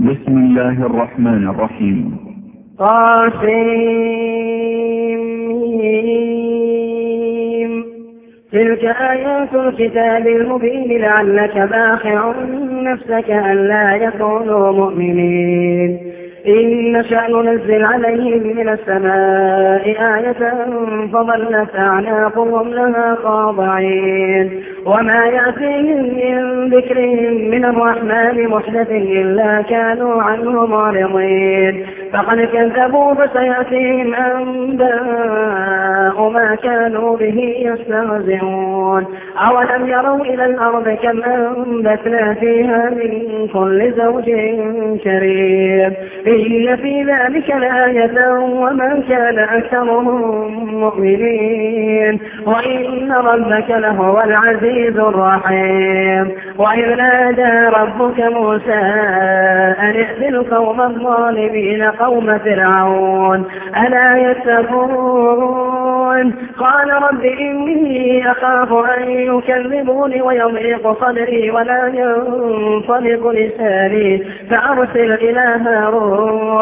بسم الله الرحمن الرحيم. طاسيم تلك آيات الكتاب المبين لعلك باخع نفسك ألا يكونوا مؤمنين. إن نشأ ننزل عليهم من السماء آية فظلت أعناقهم لها خاضعين. وما يأتيهم من ذكرهم من الرحمن محدث إلا كانوا عنه معرضين. فقد كذبوا فسيأتيهم أنباء ما كانوا به يستهزئون. أولم يروا إلى الأرض كم أنبتنا فيها من كل زوج كريم إن في ذلك لآية وما كان أكثرهم مؤمنين. وإن ربك لهو العزيز الرحيم. وإذ نادى ربك موسى أن ائذ القوم الظالمين قوم فرعون ألا يتقون؟ قال رب إني أخاف أن يكذبوني ويضيق صدري ولا ينطلق لساني فأرسل إلى هارون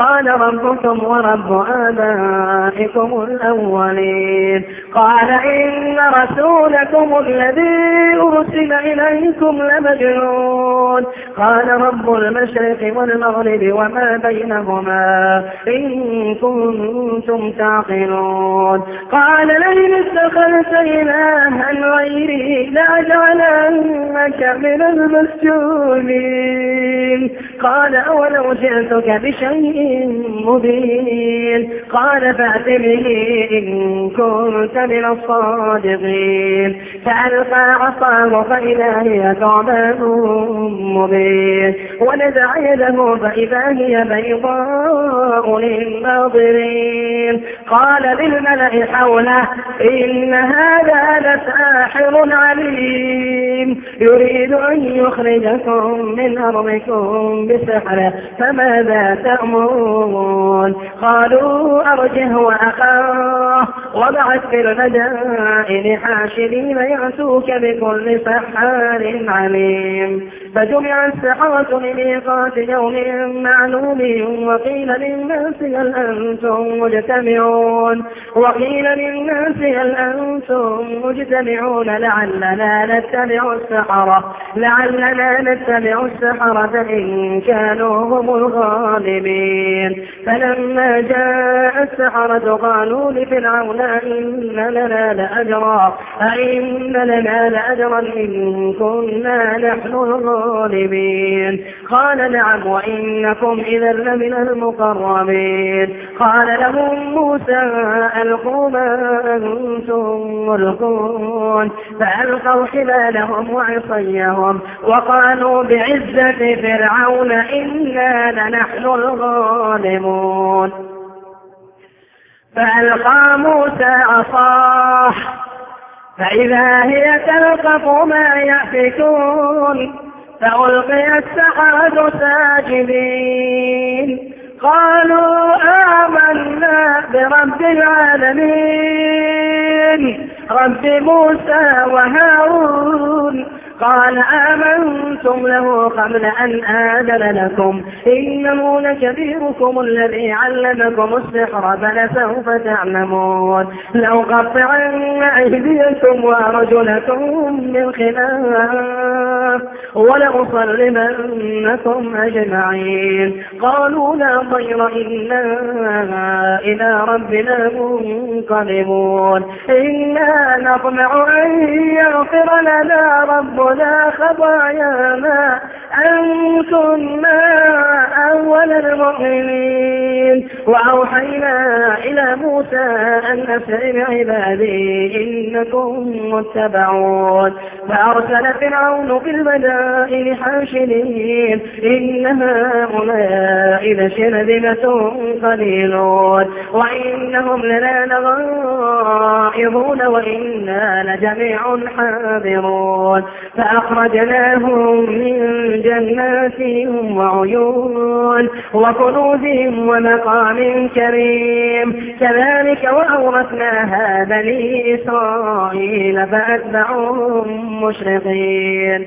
قال ربكم ورب آبائكم الأولين. قال إن رسولكم الذي أرسل إليكم لمجنون. قال رب المشرق والمغرب وما بينهما إن كنتم تعقلون. قال لئن اتخذت إلها غيري لأجعلنك من المسجونين. قال أولو جئتك بشيء مبين. قال فأت به إن كنت من الصادقين. فألقى عصاه فإذا هي ثعبان مبين. ونزع يده فإذا هي بيضاء للناظرين. قال للملأ حوله إن هذا لساحر عليم. يريد أن يخرجكم من أرضكم بسحره فماذا تأمرون؟ قالوا أرجه وأخاه. وبعث في المدائن حاشرين يأتوك بكل سحار عليم. فجمع السحرة لميقات يوم معلوم وقيل للناس هل أنتم مجتمعون وقيل للناس هل أنتم مجتمعون لعلنا نتبع السحرة لعلنا نتبع السحرة إن كانوا هم الغالبين. فلما جاء السحرة قالوا لفرعون إن لنا لأجرا أئن لنا لأجرا إن كنا نحن الغالبين قال نعم وإنكم إذا لمن المقربين. قال لهم موسى ألقوا ما أنتم ملقون. فألقوا حبالهم وعصيهم وقالوا بعزة فرعون إنا لنحن الغالبون فألقى موسى عصاه فإذا هي تلقف ما يأفكون. فألقي السحرة ساجدين. قالوا آمنا برب العالمين. رب موسى وهارون. قال آمنتم له قبل أن آذن لكم. إنه لكبيركم الذي علمكم السحر فلسوف تعلمون. لو قطعن أيديكم وأرجلكم من خلاف. ولأصلبنكم أجمعين. قالوا لا ضير إنا إلى ربنا منقلبون. إنا نطمع أن يغفر لنا ربنا خطايانا. أن كنا أول المؤمنين. وأوحينا إلى موسى أن أسر بعبادي إنكم متبعون. فأرسل فرعون حاشرين إن هؤلاء لشرذمة قليلون وإنهم لنا لغائظون وإنا لجميع حاذرون فأخرجناهم من جنات وعيون وكنوز ومقام كريم كذلك وأورثناها بني إسرائيل فأتبعوهم مشرقين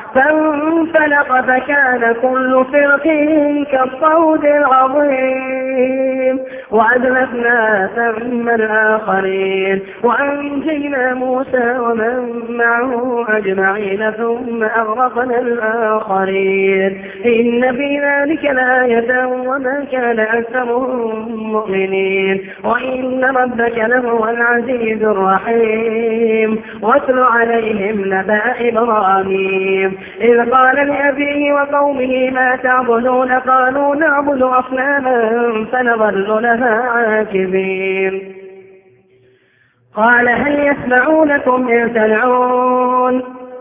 فانفلق فكان كل فرق كالصود العظيم. وأدلفنا ثم الآخرين. وأنجينا موسى ومن معه أجمعين ثم أغرقنا الآخرين. إن في ذلك لآية وما كان أكثرهم مؤمنين. وإن ربك لهو العزيز الرحيم. واتل عليهم نبأ إبراهيم. إذ قال لأبيه وقومه ما تعبدون؟ قالوا نعبد أصناما فنظل لها عاكفين. قال هل يسمعونكم إذ تدعون؟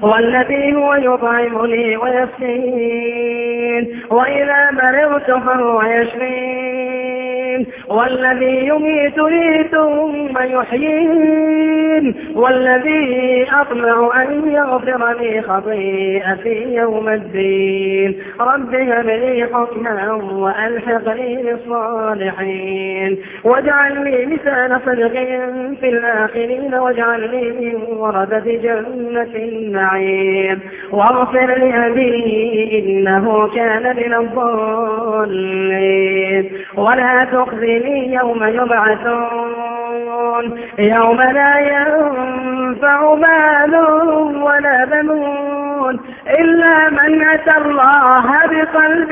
والذي هو يطعمني ويسقين وإذا مرضت فهو يشفين. والذي يميتني ثم يحيين والذي أطمع أن يغفر لي خطيئتي يوم الدين. رب هب لي حكما وألحقني بالصالحين. واجعل لي لسان صدق في الآخرين واجعل لي من وردة جنة النعيم. واغفر لأبي إنه كان من الضالين. ولا تخزني يوم يبعثون. يوم لا ينفع مال ولا بنون. إلا من أتى الله بقلب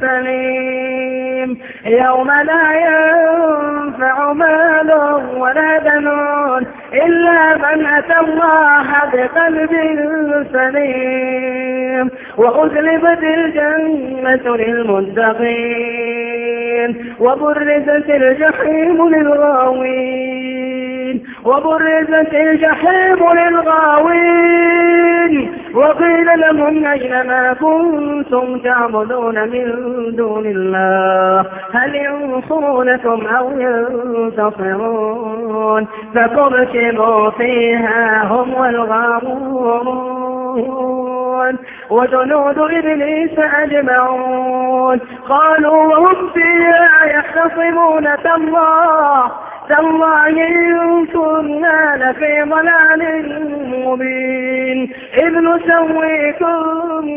سليم. يوم لا ينفع مال ولا بنون إلا من أتى الله بقلب سليم. وأزلفت الجنة للمتقين. وبرزت الجحيم للغاوين. وبرزت الجحيم للغاوين. وقيل لهم أين ما كنتم تعبدون من دون الله؟ هل ينصرونكم أو ينتصرون؟ فكبكبوا فيها هم والغارون وجنود إبليس أجمعون. قالوا وهم فيها يختصمون تالله. تالله إن كنا لفي ضلال مبين. إذ نسويكم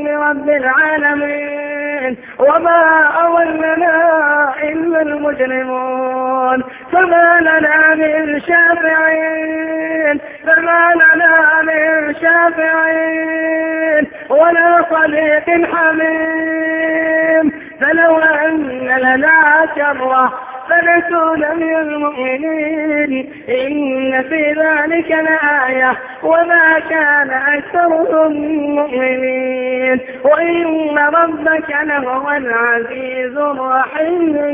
برب العالمين. وما أولنا إلا المجرمون. فما لنا من شافعين. فما لنا من شافعين. ولا صديق حميم. فلو أن لنا شرة فنكون من المؤمنين. إن في ذلك لآية. وما كان أكثرهم مؤمنين. وإن ربك لهو العزيز الرحيم.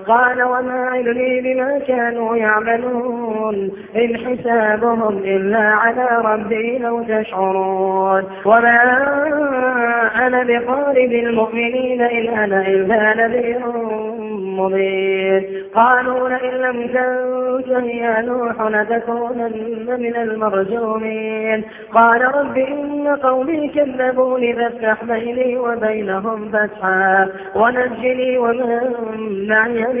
قال وما علمي بما كانوا يعملون إن حسابهم إلا على ربي لو تشعرون. وما أنا بقارب المؤمنين إن أنا إلا نذير مبين. قالوا لئن لم تنته يا نوح لتكونن من المرجومين. قال رب إن قومي كذبوني فافتح بيني وبينهم فتحا ونجني ومن معي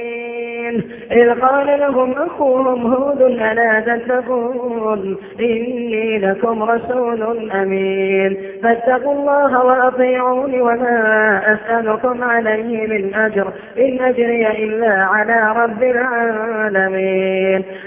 إذ قال لهم أخوهم هود ألا تتقون إني لكم رسول أمين فاتقوا الله وأطيعوني وما أسألكم عليه من أجر إن أجري إلا على رب العالمين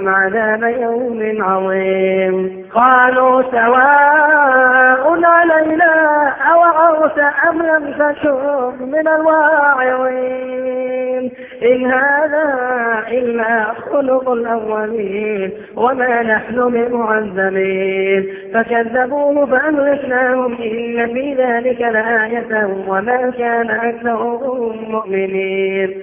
عذاب يوم عظيم. قالوا سواء علينا أوعوت أم لم تكن من الواعظين. إن هذا إلا خلق الأولين وما نحن بمعذبين. فكذبوه فأهلكناهم إن في ذلك لآية وما كان أكثرهم مؤمنين.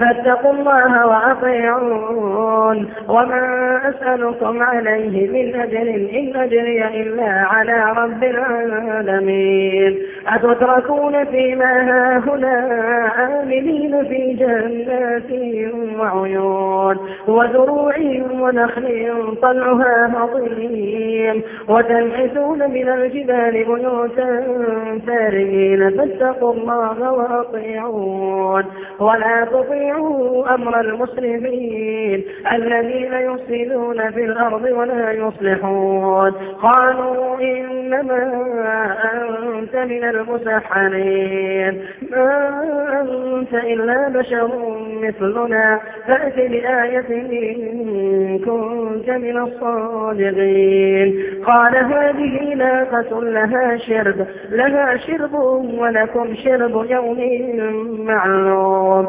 فاتقوا الله وأطيعون. وما أسألكم عليه من أجر إن أجري إلا على رب العالمين. أتتركون فيما هاهنا آمنين في جنات وعيون وزروع ونخل طلعها هضيم. وتنحسون من الجبال بيوتا فارغين فاتقوا الله وأطيعون. ولا تطيعوا أمر المسلمين الذين يفسدون في الأرض ولا يصلحون. قالوا إنما أنت من المسحرين. ما أنت إلا بشر مثلنا. فأت بآية إن كنت من الصادقين. قال هذه ناقة لها شرب. لها شرب ولكم شرب يوم معلوم.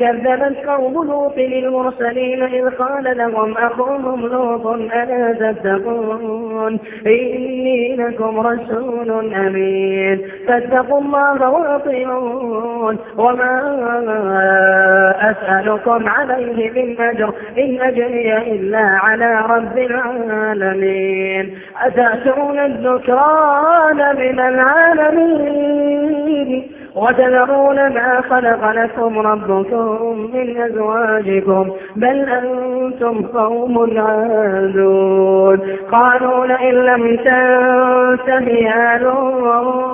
كذبت قوم لوط للمرسلين إذ قال لهم أخوهم لوط ألا تتقون؟ إني لكم رسول أمين. فاتقوا الله وأطيعون. وما أسألكم عليه من أجر. إن أجري إلا على رب العالمين. أتأتون الذكران من العالمين؟ وتذرون ما خلق لكم ربكم من أزواجكم بل أنتم قوم عادون. قالوا لئن لم تنته يا لوط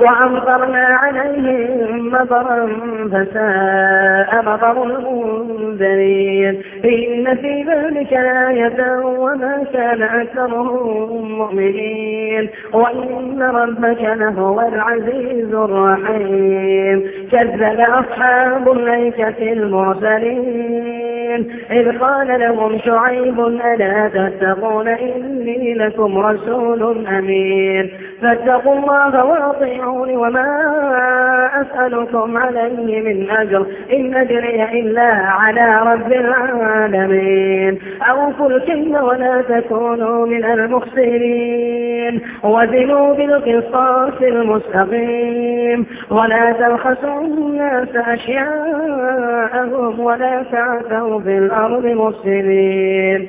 وأمطرنا عليهم مطرا فساء مطر المنذرين. إن في ذلك آية وما كان أكثرهم مؤمنين. وإن ربك لهو العزيز الرحيم. كذب أصحاب الأيكة المرسلين. إذ قال لهم شعيب ألا تتقون إني لكم رسول أمين. فاتقوا الله وأطيعون وما أسألكم عليه من أجر إن أجري إلا على رب العالمين. أوفوا الكيل ولا تكونوا من المخسرين. وزنوا بالقصاص المستقيم. ولا تبخسوا الناس أشياءهم ولا تعثوا في الأرض مفسدين.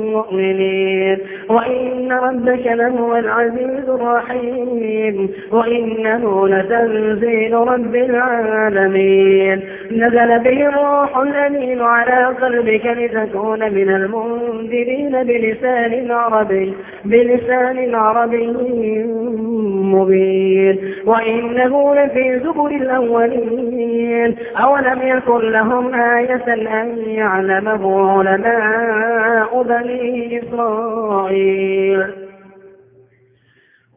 مؤمنين وإن ربك لهو العزيز الرحيم. وإنه لتنزيل رب العالمين. نزل به الروح الأمين على قلبك لتكون من المنذرين بلسان عربي بلسان عربي مبين. وإنه لفي زبر الأولين. أولم يكن لهم آية أن يعلمه علماء بني إسرائيل؟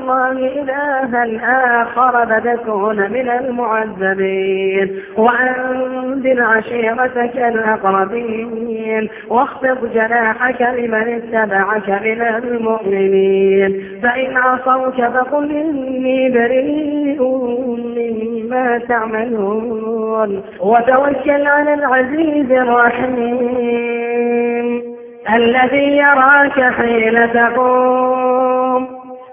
الله إلها آخر فتكون من المعذبين. وأنذر عشيرتك الأقربين واخفض جناحك لمن اتبعك من المؤمنين. فإن عصوك فقل إني بريء مما تعملون. وتوكل على العزيز الرحيم الذي يراك حين تقوم.